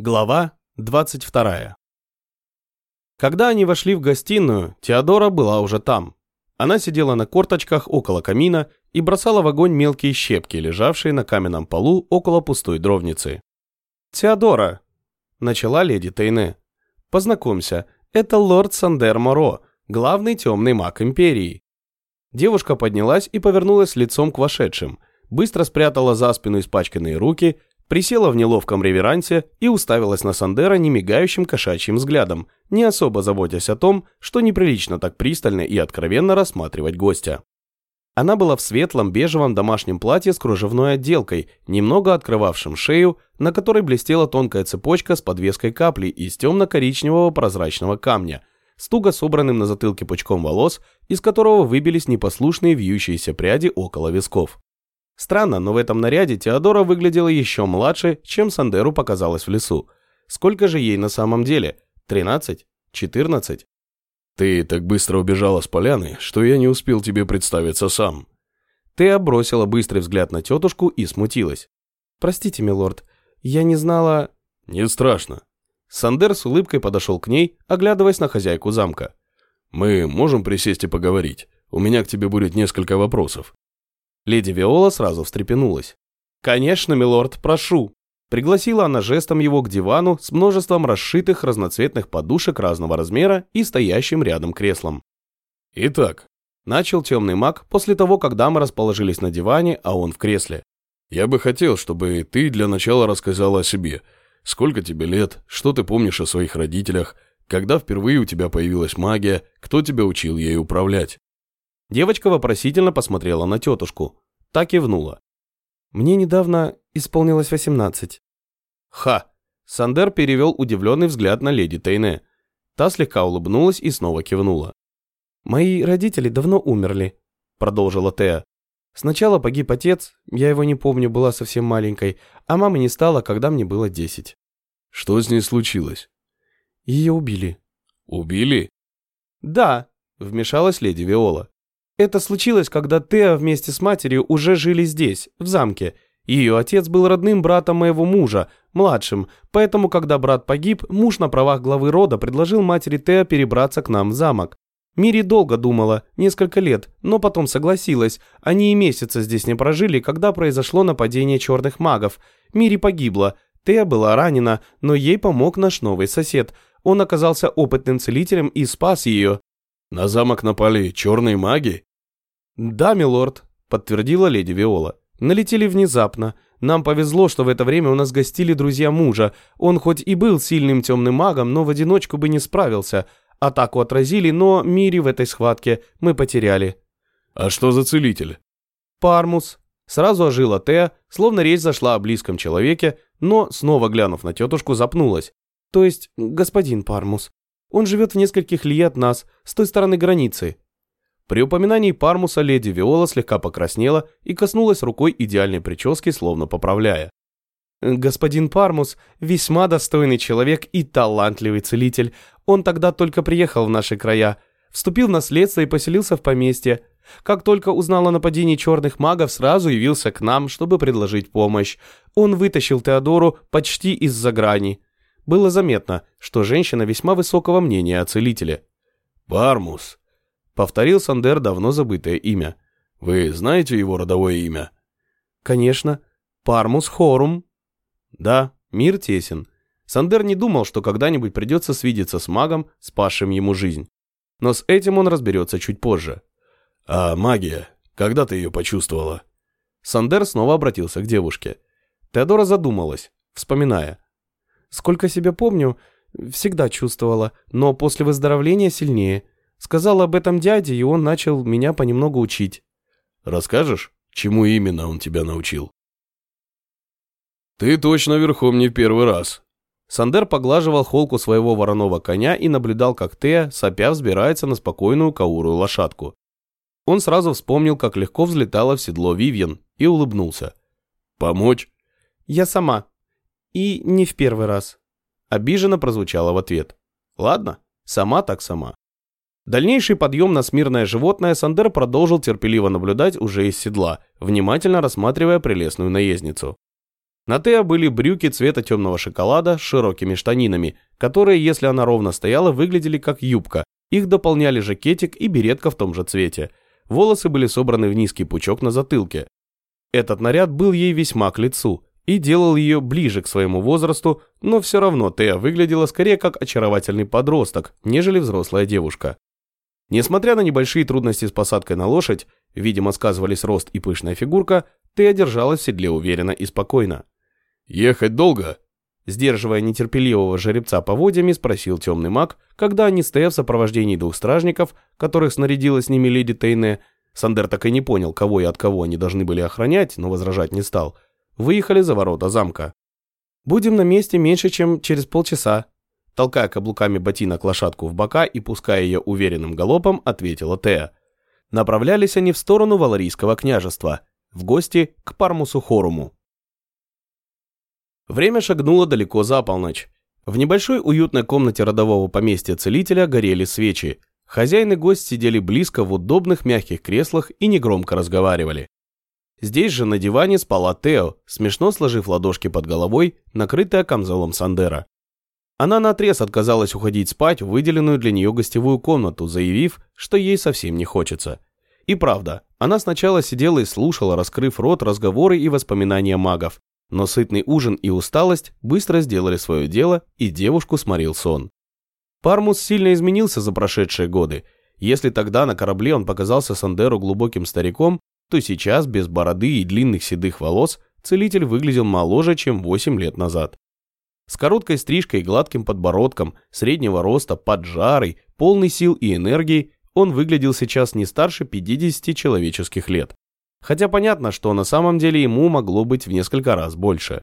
Глава 22. Когда они вошли в гостиную, Теодора была уже там. Она сидела на корточках около камина и бросала в огонь мелкие щепки, лежавшие на каменном полу около пустой дровницы. «Теодора», – начала леди Тейне, – «познакомься, это лорд Сандер Моро, главный темный маг Империи». Девушка поднялась и повернулась лицом к вошедшим, быстро спрятала за спину испачканные руки – присела в неловком реверансе и уставилась на Сандера немигающим кошачьим взглядом, не особо заботясь о том, что неприлично так пристально и откровенно рассматривать гостя. Она была в светлом бежевом домашнем платье с кружевной отделкой, немного открывавшем шею, на которой блестела тонкая цепочка с подвеской капли из темно-коричневого прозрачного камня, с туго собранным на затылке пучком волос, из которого выбились непослушные вьющиеся пряди около висков. Странно, но в этом наряде Теодора выглядела еще младше, чем Сандеру показалось в лесу. Сколько же ей на самом деле? Тринадцать? Четырнадцать? «Ты так быстро убежала с поляны, что я не успел тебе представиться сам». Тея бросила быстрый взгляд на тетушку и смутилась. «Простите, милорд, я не знала...» «Не страшно». Сандер с улыбкой подошел к ней, оглядываясь на хозяйку замка. «Мы можем присесть и поговорить. У меня к тебе будет несколько вопросов». Леди Виола сразу встрепенулась. «Конечно, милорд, прошу». Пригласила она жестом его к дивану с множеством расшитых разноцветных подушек разного размера и стоящим рядом креслом. «Итак», – начал темный маг после того, как дамы расположились на диване, а он в кресле. «Я бы хотел, чтобы ты для начала рассказала о себе. Сколько тебе лет, что ты помнишь о своих родителях, когда впервые у тебя появилась магия, кто тебя учил ей управлять?» Девочка вопросительно посмотрела на тетушку. Так и внула. «Мне недавно исполнилось восемнадцать». «Ха!» Сандер перевел удивленный взгляд на леди Тейне. Та слегка улыбнулась и снова кивнула. «Мои родители давно умерли», — продолжила Теа. «Сначала погиб отец, я его не помню, была совсем маленькой, а мамы не стало, когда мне было десять». «Что с ней случилось?» «Ее убили». «Убили?» «Да», — вмешалась леди Виола. Это случилось, когда Теа вместе с матерью уже жили здесь, в замке. Ее отец был родным братом моего мужа, младшим, поэтому, когда брат погиб, муж на правах главы рода предложил матери Теа перебраться к нам в замок. Мири долго думала, несколько лет, но потом согласилась. Они и месяца здесь не прожили, когда произошло нападение черных магов. Мири погибла. Теа была ранена, но ей помог наш новый сосед. Он оказался опытным целителем и спас ее. «На замок напали черные маги?» «Да, милорд», — подтвердила леди Виола. «Налетели внезапно. Нам повезло, что в это время у нас гостили друзья мужа. Он хоть и был сильным темным магом, но в одиночку бы не справился. Атаку отразили, но Мири в этой схватке мы потеряли». «А что за целитель?» «Пармус». Сразу ожила Теа, словно речь зашла о близком человеке, но, снова глянув на тетушку, запнулась. «То есть, господин Пармус. Он живет в нескольких ли от нас, с той стороны границы. При упоминании Пармуса леди Виола слегка покраснела и коснулась рукой идеальной прически, словно поправляя. «Господин Пармус – весьма достойный человек и талантливый целитель. Он тогда только приехал в наши края, вступил в наследство и поселился в поместье. Как только узнал о нападении черных магов, сразу явился к нам, чтобы предложить помощь. Он вытащил Теодору почти из-за грани. Было заметно, что женщина весьма высокого мнения о целителе. «Пармус», Повторил Сандер давно забытое имя. «Вы знаете его родовое имя?» «Конечно. Пармус Хорум». «Да, мир тесен». Сандер не думал, что когда-нибудь придется свидеться с магом, спасшим ему жизнь. Но с этим он разберется чуть позже. «А магия? Когда ты ее почувствовала?» Сандер снова обратился к девушке. Теодора задумалась, вспоминая. «Сколько себя помню, всегда чувствовала, но после выздоровления сильнее. Сказал об этом дяде, и он начал меня понемногу учить. Расскажешь, чему именно он тебя научил? Ты точно верхом не в первый раз. Сандер поглаживал холку своего вороного коня и наблюдал, как Тея, сопя, взбирается на спокойную каурую лошадку. Он сразу вспомнил, как легко взлетала в седло Вивьен, и улыбнулся. «Помочь?» «Я сама. И не в первый раз». Обиженно прозвучало в ответ. «Ладно, сама так сама». Дальнейший подъем на смирное животное Сандер продолжил терпеливо наблюдать уже из седла, внимательно рассматривая прелестную наездницу. На Теа были брюки цвета темного шоколада с широкими штанинами, которые, если она ровно стояла, выглядели как юбка. Их дополняли жакетик и беретка в том же цвете. Волосы были собраны в низкий пучок на затылке. Этот наряд был ей весьма к лицу и делал ее ближе к своему возрасту, но все равно Теа выглядела скорее как очаровательный подросток, нежели взрослая девушка. Несмотря на небольшие трудности с посадкой на лошадь, видимо сказывались рост и пышная фигурка, Теа держалась в седле уверенно и спокойно. «Ехать долго?» Сдерживая нетерпеливого жеребца поводьями, спросил темный маг, когда они, стоя в сопровождении двух стражников, которых снарядила с ними леди Тейне, Сандер так и не понял, кого и от кого они должны были охранять, но возражать не стал, выехали за ворота замка. «Будем на месте меньше, чем через полчаса», толкая каблуками ботинок лошадку в бока и пуская ее уверенным галопом, ответила Теа. Направлялись они в сторону Валарийского княжества, в гости к Пармусу Хоруму. Время шагнуло далеко за полночь. В небольшой уютной комнате родового поместья целителя горели свечи. Хозяин и гость сидели близко в удобных мягких креслах и негромко разговаривали. Здесь же на диване спала Тео, смешно сложив ладошки под головой, накрытая камзолом Сандера. Она наотрез отказалась уходить спать в выделенную для нее гостевую комнату, заявив, что ей совсем не хочется. И правда, она сначала сидела и слушала, раскрыв рот, разговоры и воспоминания магов, но сытный ужин и усталость быстро сделали свое дело, и девушку сморил сон. Пармус сильно изменился за прошедшие годы. Если тогда на корабле он показался Сандеру глубоким стариком, то сейчас, без бороды и длинных седых волос, целитель выглядел моложе, чем 8 лет назад. С короткой стрижкой и гладким подбородком, среднего роста, поджарый, полный сил и энергии, он выглядел сейчас не старше 50 человеческих лет. Хотя понятно, что на самом деле ему могло быть в несколько раз больше.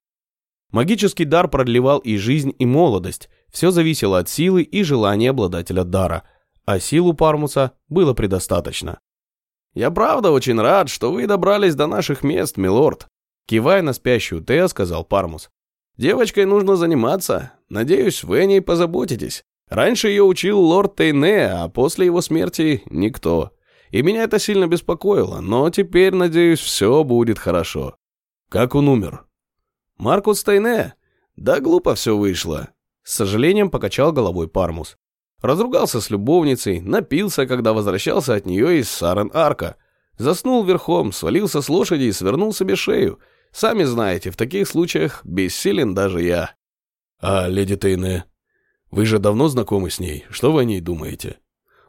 Магический дар продлевал и жизнь, и молодость. Все зависело от силы и желания обладателя дара. А силу Пармуса было предостаточно. «Я правда очень рад, что вы добрались до наших мест, милорд», кивая на спящую Теа, сказал Пармус. «Девочкой нужно заниматься. Надеюсь, вы о ней позаботитесь. Раньше ее учил лорд Тейне, а после его смерти никто и меня это сильно беспокоило, но теперь, надеюсь, все будет хорошо. Как он умер? Маркус Тайне? Да глупо все вышло. С сожалением покачал головой Пармус. Разругался с любовницей, напился, когда возвращался от нее из Сарен-Арка. Заснул верхом, свалился с лошади и свернул себе шею. Сами знаете, в таких случаях бессилен даже я. А леди Тейне? Вы же давно знакомы с ней. Что вы о ней думаете?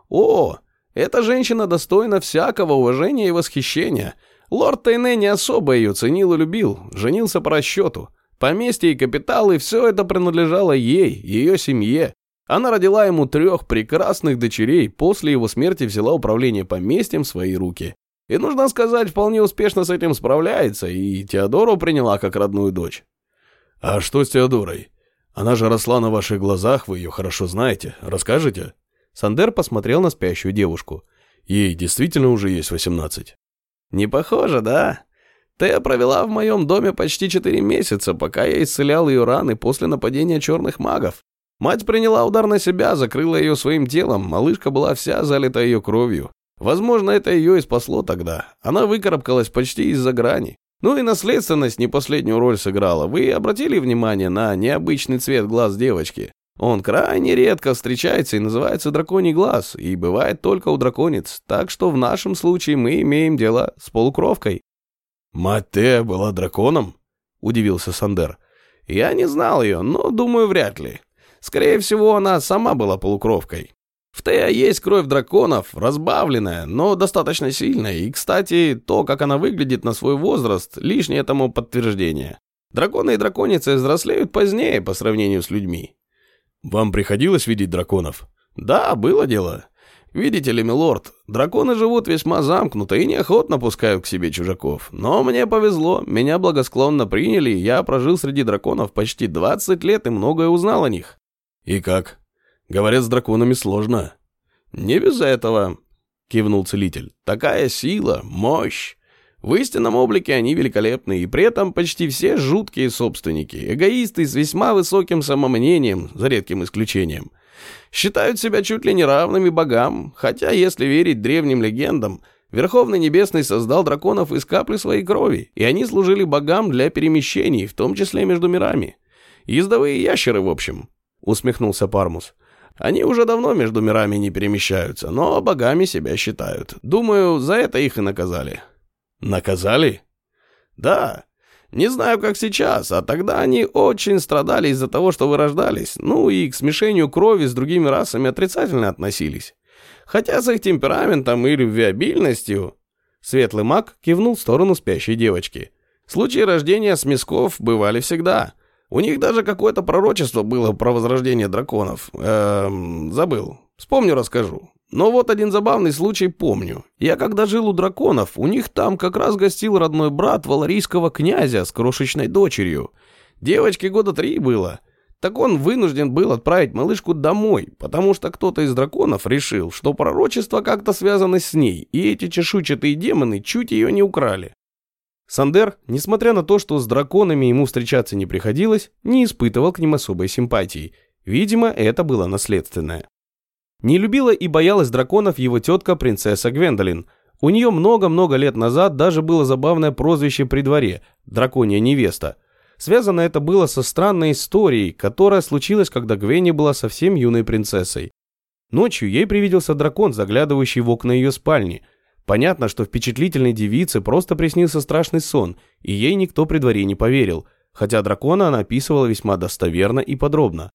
О, эта женщина достойна всякого уважения и восхищения. Лорд Тайне не особо ее ценил и любил, женился по расчету. Поместье и капиталы – все это принадлежало ей, ее семье. Она родила ему трех прекрасных дочерей, после его смерти взяла управление поместьем в свои руки. И, нужно сказать, вполне успешно с этим справляется, и Теодору приняла как родную дочь. «А что с Теодорой? Она же росла на ваших глазах, вы ее хорошо знаете. Расскажете?» Сандер посмотрел на спящую девушку. Ей действительно уже есть восемнадцать. «Не похоже, да? Ты провела в моем доме почти четыре месяца, пока я исцелял ее раны после нападения черных магов. Мать приняла удар на себя, закрыла ее своим телом, малышка была вся залита ее кровью. Возможно, это ее и спасло тогда. Она выкарабкалась почти из-за грани. Ну и наследственность не последнюю роль сыграла. Вы обратили внимание на необычный цвет глаз девочки? Он крайне редко встречается и называется драконий глаз, и бывает только у драконец, так что в нашем случае мы имеем дело с полукровкой». «Мать была драконом?» – удивился Сандер. «Я не знал ее, но, думаю, вряд ли. Скорее всего, она сама была полукровкой. В Тея есть кровь драконов, разбавленная, но достаточно сильная, и, кстати, то, как она выглядит на свой возраст, лишнее тому подтверждение. Драконы и драконицы взрослеют позднее по сравнению с людьми. «Вам приходилось видеть драконов?» «Да, было дело. Видите ли, милорд, драконы живут весьма замкнуто и неохотно пускают к себе чужаков. Но мне повезло, меня благосклонно приняли, и я прожил среди драконов почти 20 лет и многое узнал о них». «И как? Говорят, с драконами сложно». «Не без этого», — кивнул целитель. «Такая сила, мощь. В истинном облике они великолепны, и при этом почти все жуткие собственники, эгоисты с весьма высоким самомнением, за редким исключением. Считают себя чуть ли не равными богам, хотя, если верить древним легендам, Верховный Небесный создал драконов из капли своей крови, и они служили богам для перемещений, в том числе между мирами. Ездовые ящеры, в общем», — усмехнулся Пармус. «Они уже давно между мирами не перемещаются, но богами себя считают. Думаю, за это их и наказали». «Наказали?» «Да. Не знаю, как сейчас, а тогда они очень страдали из-за того, что вырождались, ну и к смешению крови с другими расами отрицательно относились. Хотя с их темпераментом и любвеобильностью...» Светлый маг кивнул в сторону спящей девочки. «Случаи рождения смесков бывали всегда. У них даже какое-то пророчество было про возрождение драконов. Эм, забыл. Вспомню, расскажу. Но вот один забавный случай помню. Я когда жил у драконов, у них там как раз гостил родной брат валарийского князя с крошечной дочерью. Девочке года три было. Так он вынужден был отправить малышку домой, потому что кто-то из драконов решил, что пророчество как-то связано с ней, и эти чешуйчатые демоны чуть ее не украли. Сандер, несмотря на то, что с драконами ему встречаться не приходилось, не испытывал к ним особой симпатии. Видимо, это было наследственное. Не любила и боялась драконов его тетка принцесса Гвендолин. У нее много-много лет назад даже было забавное прозвище при дворе – драконья невеста. Связано это было со странной историей, которая случилась, когда Гвенни была совсем юной принцессой. Ночью ей привиделся дракон, заглядывающий в окна ее спальни. Понятно, что впечатлительной девице просто приснился страшный сон, и ей никто при дворе не поверил, хотя дракона она описывала весьма достоверно и подробно.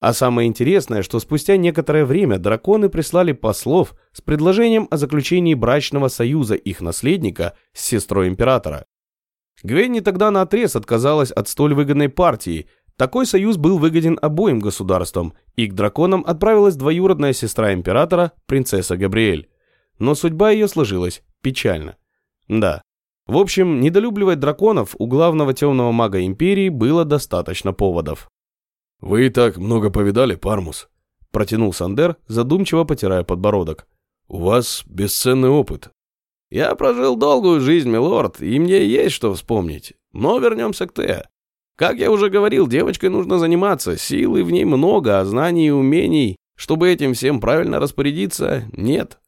А самое интересное, что спустя некоторое время драконы прислали послов с предложением о заключении брачного союза их наследника с сестрой императора. Гвенни тогда наотрез отказалась от столь выгодной партии. Такой союз был выгоден обоим государствам, и к драконам отправилась двоюродная сестра императора, принцесса Габриэль. Но судьба ее сложилась печально. Да. В общем, недолюбливать драконов у главного темного мага империи было достаточно поводов. «Вы и так много повидали, Пармус», — протянул Сандер, задумчиво потирая подбородок. «У вас бесценный опыт». «Я прожил долгую жизнь, милорд, и мне есть что вспомнить. Но вернемся к Т. Как я уже говорил, девочкой нужно заниматься, силы в ней много, а знаний и умений, чтобы этим всем правильно распорядиться, нет.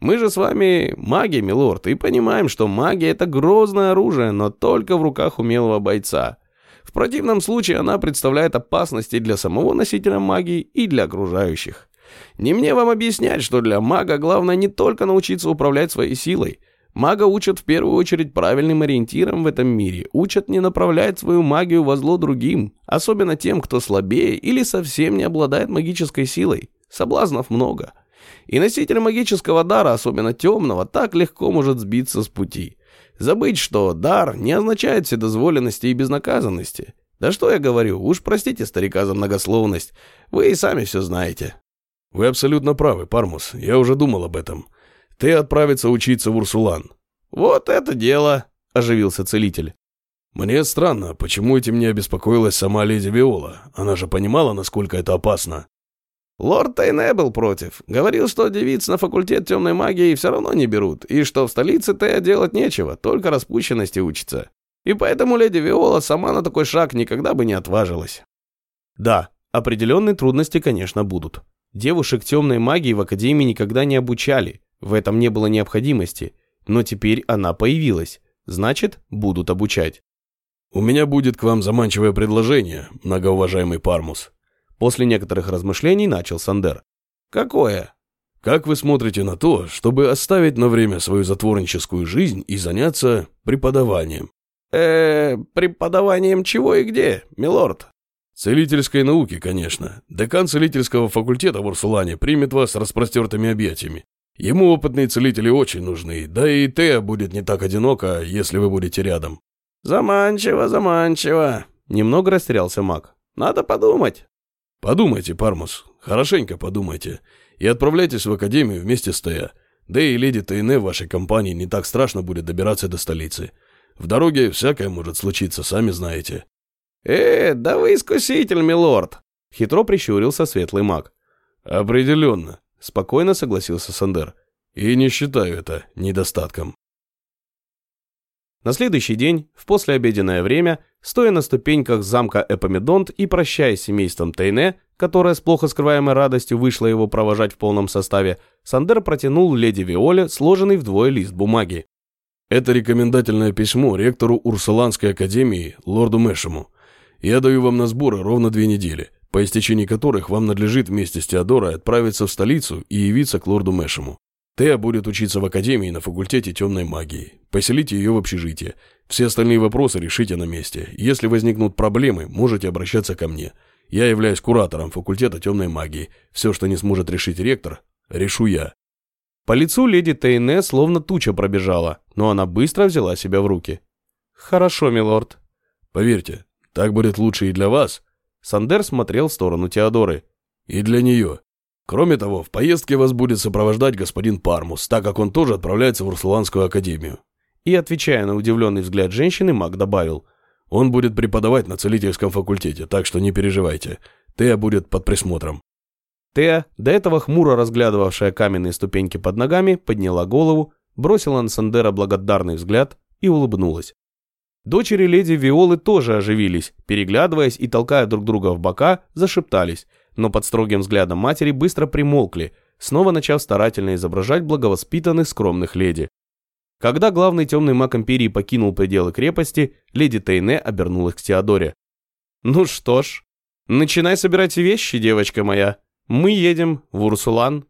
Мы же с вами маги, милорд, и понимаем, что магия — это грозное оружие, но только в руках умелого бойца». В противном случае она представляет опасности для самого носителя магии и для окружающих. Не мне вам объяснять, что для мага главное не только научиться управлять своей силой. Мага учат в первую очередь правильным ориентирам в этом мире, учат не направлять свою магию во зло другим, особенно тем, кто слабее или совсем не обладает магической силой. Соблазнов много. И носитель магического дара, особенно темного, так легко может сбиться с пути. Забыть, что дар не означает вседозволенности и безнаказанности. Да что я говорю, уж простите старика за многословность, вы и сами все знаете. Вы абсолютно правы, Пармус, я уже думал об этом. Ты отправиться учиться в Урсулан. Вот это дело, оживился целитель. Мне странно, почему этим не обеспокоилась сама леди Виола. Она же понимала, насколько это опасно. Лорд Тайне был против. Говорил, что девиц на факультет темной магии все равно не берут, и что в столице Тея делать нечего, только распущенности учится. И поэтому леди Виола сама на такой шаг никогда бы не отважилась. Да, определенные трудности, конечно, будут. Девушек темной магии в Академии никогда не обучали, в этом не было необходимости, но теперь она появилась, значит, будут обучать. «У меня будет к вам заманчивое предложение, многоуважаемый Пармус», После некоторых размышлений начал Сандер. «Какое?» «Как вы смотрите на то, чтобы оставить на время свою затворническую жизнь и заняться преподаванием?» э преподаванием чего и где, милорд?» «Целительской науки, конечно. Декан целительского факультета в Урсулане примет вас с распростертыми объятиями. Ему опытные целители очень нужны, да и Тея будет не так одиноко, если вы будете рядом». «Заманчиво, заманчиво», — немного растерялся маг. «Надо подумать». Подумайте, Пармус, хорошенько подумайте. И отправляйтесь в академию вместе с Тея. Да и леди Тейне в вашей компании не так страшно будет добираться до столицы. В дороге всякое может случиться, сами знаете. «Э, да вы искуситель, милорд!» Хитро прищурился светлый маг. «Определенно», — спокойно согласился Сандер. «И не считаю это недостатком». На следующий день, в послеобеденное время, стоя на ступеньках замка Эпомедонт и прощаясь с семейством Тейне, которая с плохо скрываемой радостью вышла его провожать в полном составе, Сандер протянул леди Виоле сложенный вдвое лист бумаги. «Это рекомендательное письмо ректору Урсуланской академии, лорду Мэшему. Я даю вам на сборы ровно две недели, по истечении которых вам надлежит вместе с Теодорой отправиться в столицу и явиться к лорду Мэшему. Теа будет учиться в академии на факультете темной магии. Поселите ее в общежитие. Все остальные вопросы решите на месте. Если возникнут проблемы, можете обращаться ко мне. Я являюсь куратором факультета темной магии. Все, что не сможет решить ректор, решу я. По лицу леди Тейне словно туча пробежала, но она быстро взяла себя в руки. «Хорошо, милорд». «Поверьте, так будет лучше и для вас». Сандер смотрел в сторону Теодоры. «И для нее. Кроме того, в поездке вас будет сопровождать господин Пармус, так как он тоже отправляется в Урсуланскую академию». И, отвечая на удивленный взгляд женщины, маг добавил. «Он будет преподавать на целительском факультете, так что не переживайте. Тея будет под присмотром». Тея, до этого хмуро разглядывавшая каменные ступеньки под ногами, подняла голову, бросила на Сандера благодарный взгляд и улыбнулась. Дочери леди Виолы тоже оживились, переглядываясь и толкая друг друга в бока, зашептались, но под строгим взглядом матери быстро примолкли, снова начав старательно изображать благовоспитанных скромных леди. Когда главный темный маг Империи покинул пределы крепости, леди Тейне обернулась к Теодоре. «Ну что ж, начинай собирать вещи, девочка моя. Мы едем в Урсулан».